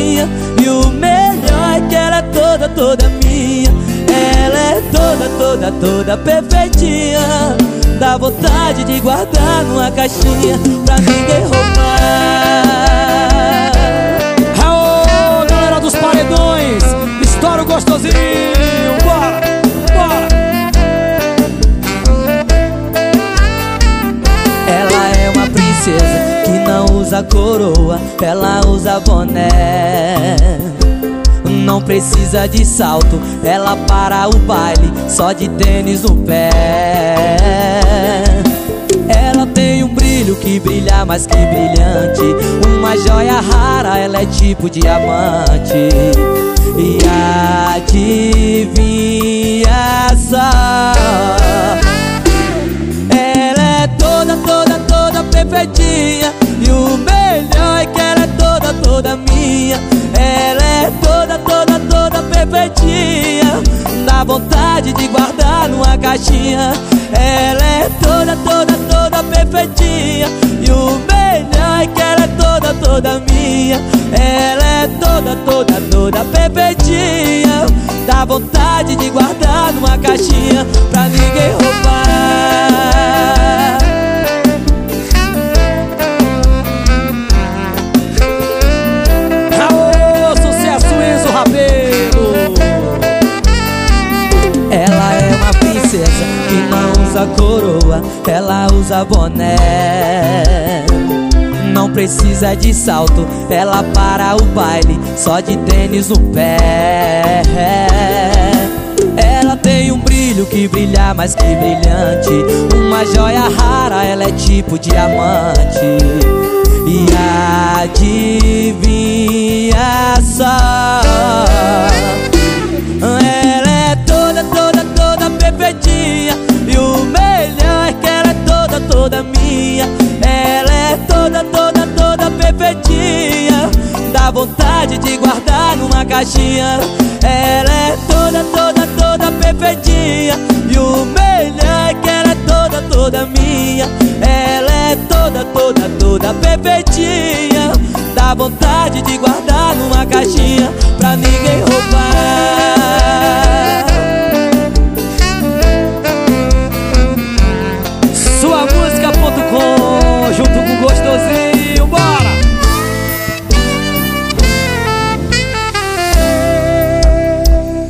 E o melhor é que ela é toda, toda minha. Ela é toda, toda, toda perfeitinha. Dá vontade de guardar numa caixinha Pra ninguém roubar. Usa coroa Ela usa boné não precisa de salto, ela para o baile só de tênis no pé. Ela tem um brilho que brilha mais que brilhante, uma joia rara, ela é tipo diamante. E adivinha só, ela é toda, toda, toda perfeitinha e o melhor é que ela é toda, toda minha. Ela é toda, toda, toda perfeitinha. Dá vontade de guardar numa caixinha. Ela é toda, toda, toda perfeitinha. E o melhor é que ela é toda, toda minha. Ela é toda, toda, toda perfeitinha. Dá vontade de guardar numa caixinha. Pra ninguém roubar usa coroa, ela usa boné. Não precisa de salto, ela para o baile só de tênis no pé. Ela tem um brilho que brilha mais que brilhante, uma joia rara, ela é tipo diamante. E adivinha Ela é toda, toda, toda perfeitinha. Dá vontade de guardar numa caixinha. Ela é toda, toda, toda perfeitinha. E o melhor é que ela é toda, toda minha. Ela é toda, toda, toda perfeitinha. Dá vontade de guardar numa caixinha